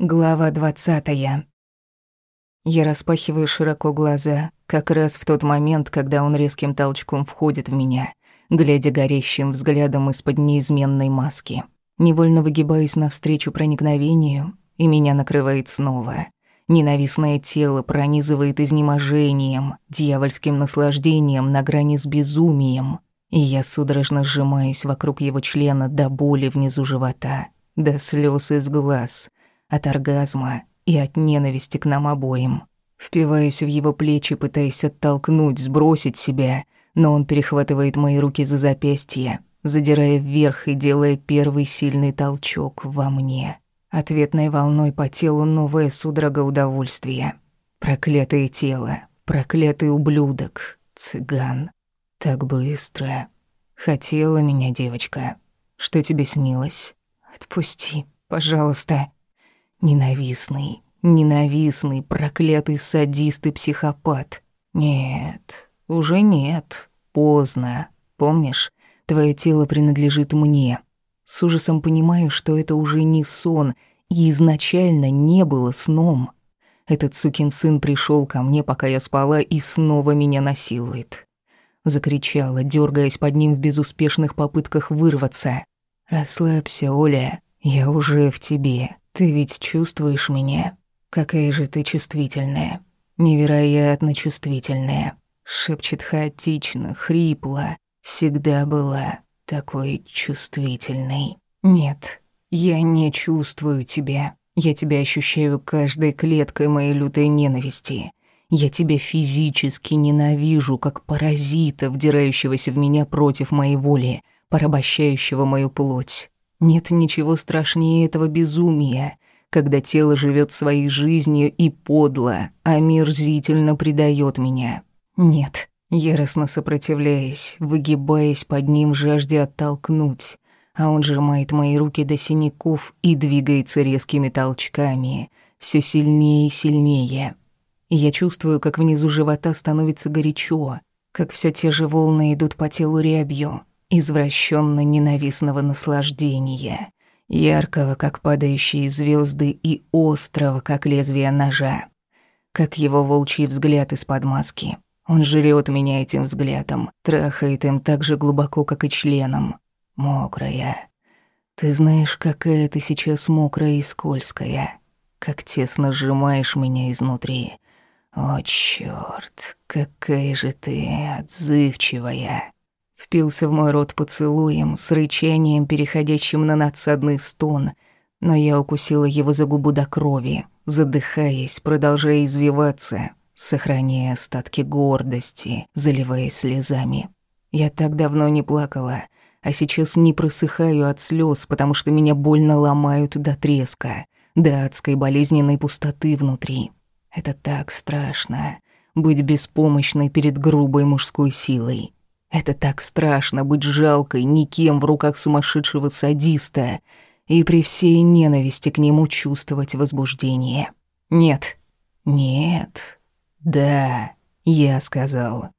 Глава двадцатая. Я распахиваю широко глаза, как раз в тот момент, когда он резким толчком входит в меня, глядя горящим взглядом из-под неизменной маски. Невольно выгибаюсь навстречу проникновению, и меня накрывает снова. Ненавистное тело пронизывает изнеможением, дьявольским наслаждением на грани с безумием, и я судорожно сжимаюсь вокруг его члена до боли внизу живота, до слез из глаз — от оргазма и от ненависти к нам обоим. Впиваюсь в его плечи, пытаясь оттолкнуть, сбросить себя, но он перехватывает мои руки за запястье, задирая вверх и делая первый сильный толчок во мне. Ответной волной по телу новая судорога удовольствия. Проклятое тело, проклятый ублюдок, цыган. Так быстро. Хотела меня девочка. Что тебе снилось? Отпусти, пожалуйста. Ненавистный, ненавистный, проклятый садист и психопат. Нет, уже нет. Поздно. Помнишь, твое тело принадлежит мне. С ужасом понимаю, что это уже не сон и изначально не было сном. Этот сукин сын пришел ко мне, пока я спала, и снова меня насилует. Закричала, дергаясь под ним в безуспешных попытках вырваться. «Расслабься, Оля, я уже в тебе. Ты ведь чувствуешь меня? Какая же ты чувствительная. Невероятно чувствительная. Шепчет хаотично, хрипло. Всегда была такой чувствительной. Нет, я не чувствую тебя. Я тебя ощущаю каждой клеткой моей лютой ненависти. Я тебя физически ненавижу, как паразита, вдирающегося в меня против моей воли, порабощающего мою плоть. Нет ничего страшнее этого безумия, когда тело живет своей жизнью и подло, омерзительно предает меня. Нет, яростно сопротивляясь, выгибаясь под ним жажде оттолкнуть, а он сжимает мои руки до синяков и двигается резкими толчками, все сильнее и сильнее. Я чувствую, как внизу живота становится горячо, как все те же волны идут по телу рябью, извращенно ненавистного наслаждения, яркого, как падающие звезды, и острого, как лезвие ножа, как его волчий взгляд из-под маски. Он жрет меня этим взглядом, трахает им так же глубоко, как и членом. Мокрая. Ты знаешь, какая ты сейчас мокрая и скользкая. Как тесно сжимаешь меня изнутри. О, чёрт, какая же ты отзывчивая. Впился в мой рот поцелуем, с рычанием, переходящим на надсадный стон, но я укусила его за губу до крови, задыхаясь, продолжая извиваться, сохраняя остатки гордости, заливаясь слезами. Я так давно не плакала, а сейчас не просыхаю от слез, потому что меня больно ломают до треска, до адской болезненной пустоты внутри. Это так страшно — быть беспомощной перед грубой мужской силой. Это так страшно быть жалкой никем в руках сумасшедшего садиста и при всей ненависти к нему чувствовать возбуждение. Нет, нет, да, я сказал.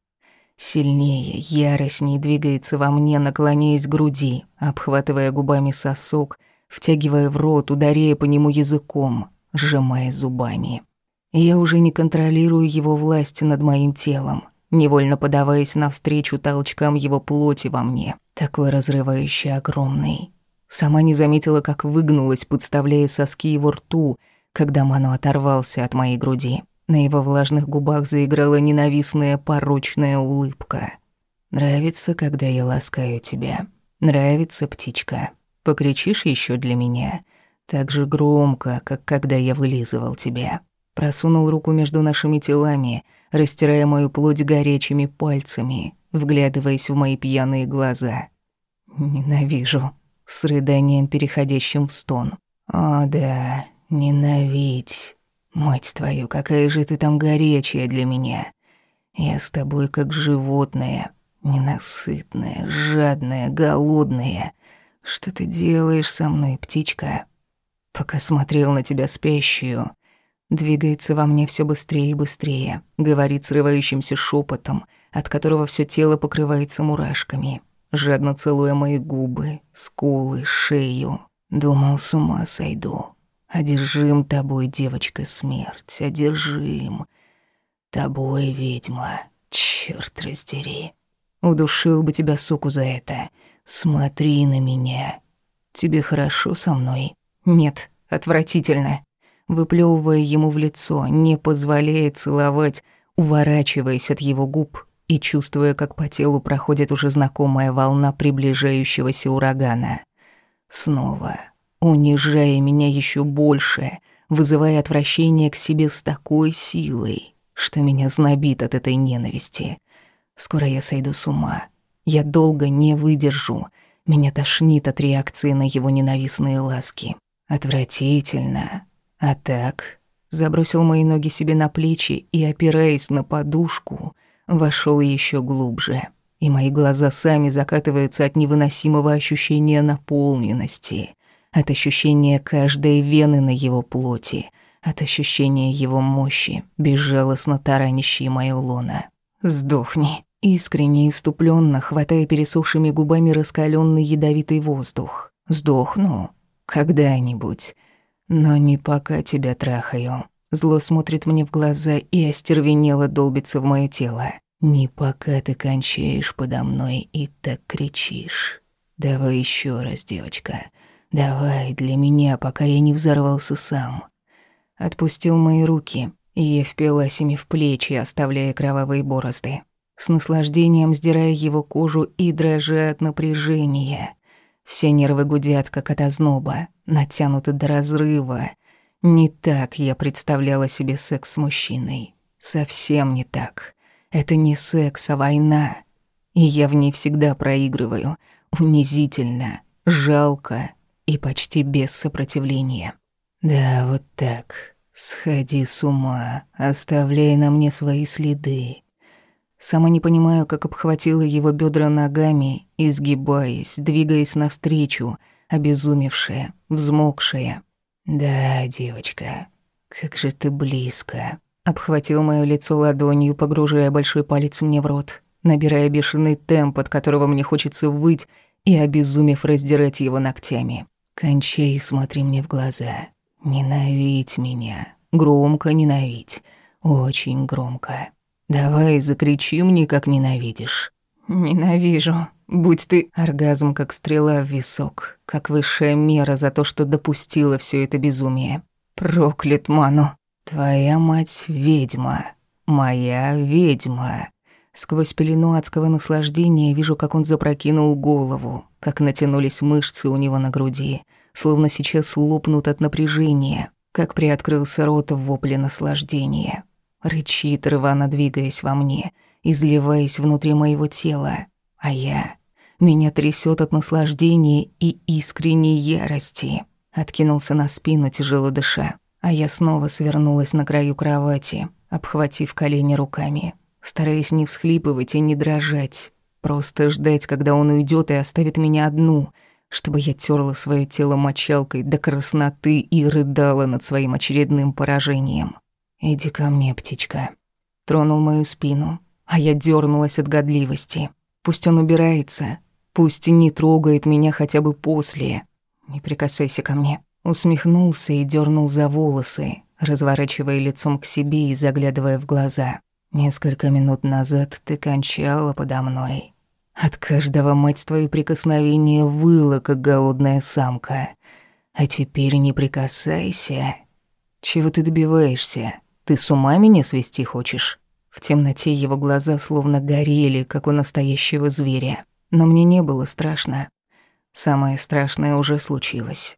Сильнее, яростней двигается во мне, наклоняясь к груди, обхватывая губами сосок, втягивая в рот, ударяя по нему языком, сжимая зубами. Я уже не контролирую его власть над моим телом невольно подаваясь навстречу толчкам его плоти во мне, такой разрывающий огромный. Сама не заметила, как выгнулась, подставляя соски его рту, когда Ману оторвался от моей груди. На его влажных губах заиграла ненавистная порочная улыбка. «Нравится, когда я ласкаю тебя. Нравится, птичка. Покричишь еще для меня? Так же громко, как когда я вылизывал тебя». Просунул руку между нашими телами, растирая мою плоть горячими пальцами, вглядываясь в мои пьяные глаза. Ненавижу. С рыданием, переходящим в стон. О, да, ненавидь. Мать твою, какая же ты там горячая для меня. Я с тобой как животное, ненасытное, жадное, голодное. Что ты делаешь со мной, птичка? Пока смотрел на тебя спящую, Двигается во мне все быстрее и быстрее, говорит срывающимся шепотом, от которого все тело покрывается мурашками, жадно целуя мои губы, скулы, шею. Думал, с ума сойду. Одержим тобой, девочка, смерть, одержим. Тобой, ведьма, черт раздери. Удушил бы тебя, суку, за это. Смотри на меня. Тебе хорошо со мной? Нет, отвратительно. Выплёвывая ему в лицо, не позволяя целовать, уворачиваясь от его губ и чувствуя, как по телу проходит уже знакомая волна приближающегося урагана. Снова, унижая меня еще больше, вызывая отвращение к себе с такой силой, что меня знобит от этой ненависти. Скоро я сойду с ума. Я долго не выдержу. Меня тошнит от реакции на его ненавистные ласки. Отвратительно. А так, забросил мои ноги себе на плечи и, опираясь на подушку, вошел еще глубже. И мои глаза сами закатываются от невыносимого ощущения наполненности, от ощущения каждой вены на его плоти, от ощущения его мощи, безжалостно таранящей мою лона. «Сдохни!» Искренне и иступленно, хватая пересохшими губами раскаленный ядовитый воздух. «Сдохну. Когда-нибудь. Но не пока тебя трахаю. Зло смотрит мне в глаза и остервенело долбится в моё тело. Не пока ты кончаешь подо мной и так кричишь. Давай ещё раз, девочка. Давай для меня, пока я не взорвался сам. Отпустил мои руки, и я впилась ими в плечи, оставляя кровавые борозды. С наслаждением сдирая его кожу и дрожа от напряжения. Все нервы гудят, как от озноба, натянуты до разрыва. Не так я представляла себе секс с мужчиной. Совсем не так. Это не секс, а война. И я в ней всегда проигрываю. Унизительно, жалко и почти без сопротивления. Да, вот так. Сходи с ума, оставляй на мне свои следы. Сама не понимаю, как обхватила его бедра ногами, изгибаясь, двигаясь навстречу, обезумевшая, взмокшая. «Да, девочка, как же ты близко!» Обхватил моё лицо ладонью, погружая большой палец мне в рот, набирая бешеный темп, от которого мне хочется выть, и, обезумев, раздирать его ногтями. «Кончай и смотри мне в глаза. Ненавидь меня. Громко ненавидь. Очень громко. Давай закричи мне, как ненавидишь. Ненавижу. Будь ты оргазм, как стрела в висок, как высшая мера за то, что допустила все это безумие. Проклят Ману. Твоя мать ведьма. Моя ведьма. Сквозь пелену адского наслаждения вижу, как он запрокинул голову, как натянулись мышцы у него на груди, словно сейчас лопнут от напряжения, как приоткрылся рот в вопле наслаждения. Рычит, рвано двигаясь во мне, изливаясь внутри моего тела. А я... Меня трясет от наслаждения и искренней ярости. Откинулся на спину, тяжело дыша. А я снова свернулась на краю кровати, обхватив колени руками, стараясь не всхлипывать и не дрожать. Просто ждать, когда он уйдет и оставит меня одну, чтобы я терла свое тело мочалкой до красноты и рыдала над своим очередным поражением. «Иди ко мне, птичка». Тронул мою спину, а я дернулась от годливости. Пусть он убирается, пусть не трогает меня хотя бы после. Не прикасайся ко мне. Усмехнулся и дернул за волосы, разворачивая лицом к себе и заглядывая в глаза. Несколько минут назад ты кончала подо мной. От каждого, мать твою, прикосновения выла, как голодная самка. А теперь не прикасайся. Чего ты добиваешься? Ты с ума меня свести хочешь?» В темноте его глаза словно горели, как у настоящего зверя. Но мне не было страшно. Самое страшное уже случилось.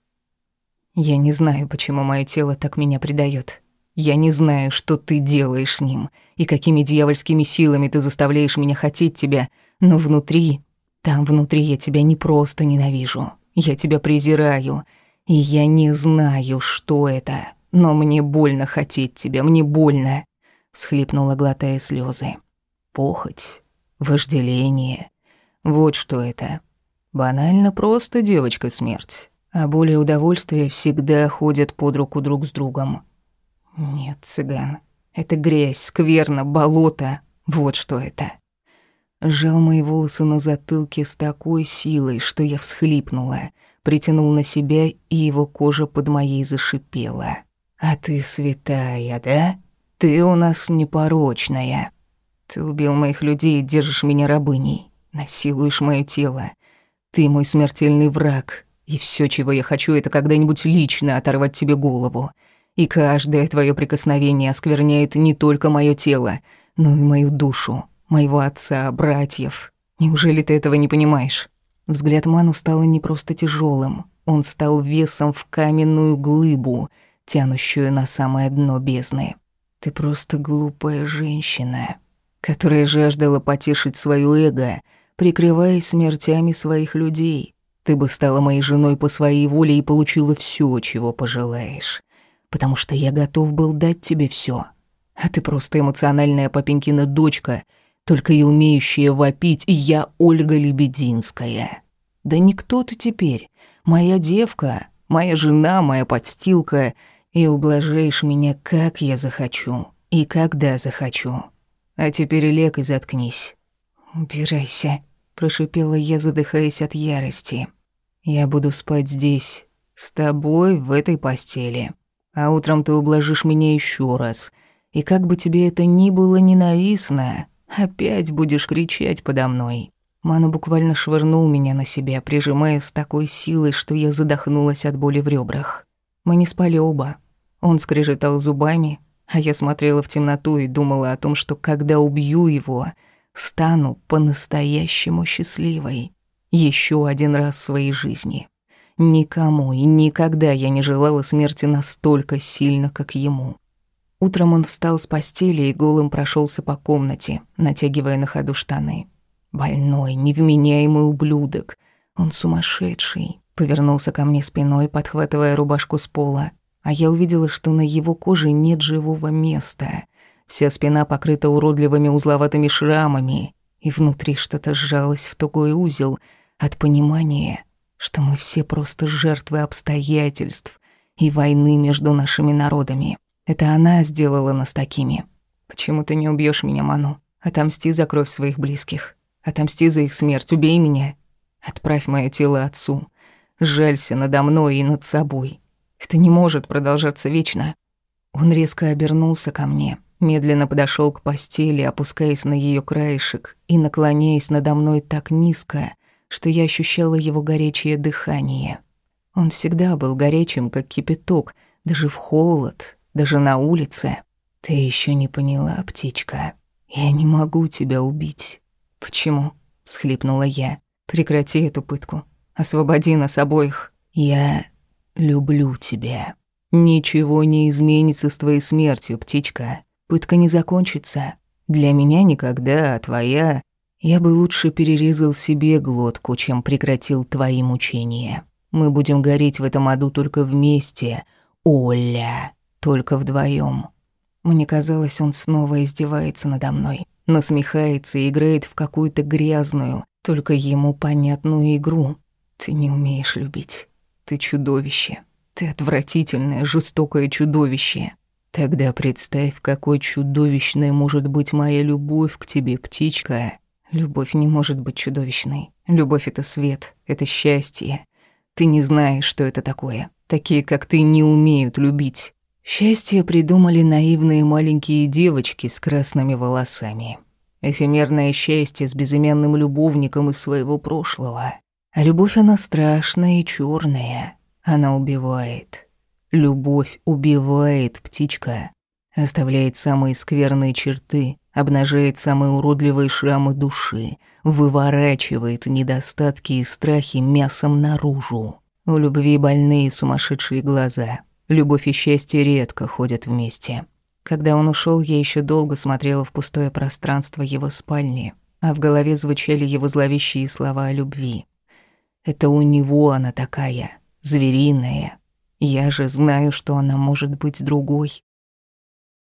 Я не знаю, почему мое тело так меня предает. Я не знаю, что ты делаешь с ним и какими дьявольскими силами ты заставляешь меня хотеть тебя, но внутри, там внутри я тебя не просто ненавижу. Я тебя презираю, и я не знаю, что это но мне больно хотеть тебя, мне больно», — всхлипнула, глотая слезы. «Похоть, вожделение. Вот что это. Банально просто девочка-смерть. А более удовольствия всегда ходят под руку друг с другом. Нет, цыган, это грязь, скверно, болото. Вот что это». Жал мои волосы на затылке с такой силой, что я всхлипнула, притянул на себя, и его кожа под моей зашипела. «А ты святая, да? Ты у нас непорочная. Ты убил моих людей и держишь меня рабыней, насилуешь моё тело. Ты мой смертельный враг, и все, чего я хочу, это когда-нибудь лично оторвать тебе голову. И каждое твое прикосновение оскверняет не только мое тело, но и мою душу, моего отца, братьев. Неужели ты этого не понимаешь? Взгляд Ману стал не просто тяжелым, он стал весом в каменную глыбу, тянущую на самое дно бездны. Ты просто глупая женщина, которая жаждала потешить свое эго, прикрываясь смертями своих людей. Ты бы стала моей женой по своей воле и получила все, чего пожелаешь потому что я готов был дать тебе все. А ты просто эмоциональная папенькина дочка, только и умеющая вопить, я Ольга Лебединская. Да никто ты теперь, моя девка, моя жена, моя подстилка, и ублажаешь меня, как я захочу и когда захочу. А теперь лег и заткнись. «Убирайся», — прошипела я, задыхаясь от ярости. «Я буду спать здесь, с тобой в этой постели а утром ты ублажишь меня еще раз. И как бы тебе это ни было ненавистно, опять будешь кричать подо мной». Ману буквально швырнул меня на себя, прижимая с такой силой, что я задохнулась от боли в ребрах. Мы не спали оба. Он скрежетал зубами, а я смотрела в темноту и думала о том, что когда убью его, стану по-настоящему счастливой. Еще один раз в своей жизни. Никому и никогда я не желала смерти настолько сильно, как ему. Утром он встал с постели и голым прошелся по комнате, натягивая на ходу штаны. Больной, невменяемый ублюдок. Он сумасшедший. Повернулся ко мне спиной, подхватывая рубашку с пола. А я увидела, что на его коже нет живого места. Вся спина покрыта уродливыми узловатыми шрамами, и внутри что-то сжалось в тугой узел от понимания, что мы все просто жертвы обстоятельств и войны между нашими народами. Это она сделала нас такими. Почему ты не убьешь меня, Ману? Отомсти за кровь своих близких. Отомсти за их смерть, убей меня. Отправь мое тело отцу. Жалься надо мной и над собой. Это не может продолжаться вечно. Он резко обернулся ко мне, медленно подошел к постели, опускаясь на ее краешек и наклоняясь надо мной так низко, что я ощущала его горячее дыхание. Он всегда был горячим, как кипяток, даже в холод, даже на улице. Ты еще не поняла, птичка. Я не могу тебя убить. Почему? всхлипнула я. Прекрати эту пытку. Освободи нас обоих. Я люблю тебя. Ничего не изменится с твоей смертью, птичка. Пытка не закончится. Для меня никогда, а твоя я бы лучше перерезал себе глотку, чем прекратил твои мучения. Мы будем гореть в этом аду только вместе, Оля, только вдвоем. Мне казалось, он снова издевается надо мной, насмехается и играет в какую-то грязную, только ему понятную игру. Ты не умеешь любить. Ты чудовище. Ты отвратительное, жестокое чудовище. Тогда представь, какой чудовищной может быть моя любовь к тебе, птичка. Любовь не может быть чудовищной. Любовь — это свет, это счастье. Ты не знаешь, что это такое. Такие, как ты, не умеют любить. Счастье придумали наивные маленькие девочки с красными волосами. Эфемерное счастье с безымянным любовником из своего прошлого. А любовь, она страшная и черная. Она убивает. Любовь убивает, птичка. Оставляет самые скверные черты, обнажает самые уродливые шрамы души, выворачивает недостатки и страхи мясом наружу. У любви больные сумасшедшие глаза. Любовь и счастье редко ходят вместе. Когда он ушел, я еще долго смотрела в пустое пространство его спальни, а в голове звучали его зловещие слова о любви. Это у него она такая, звериная. Я же знаю, что она может быть другой.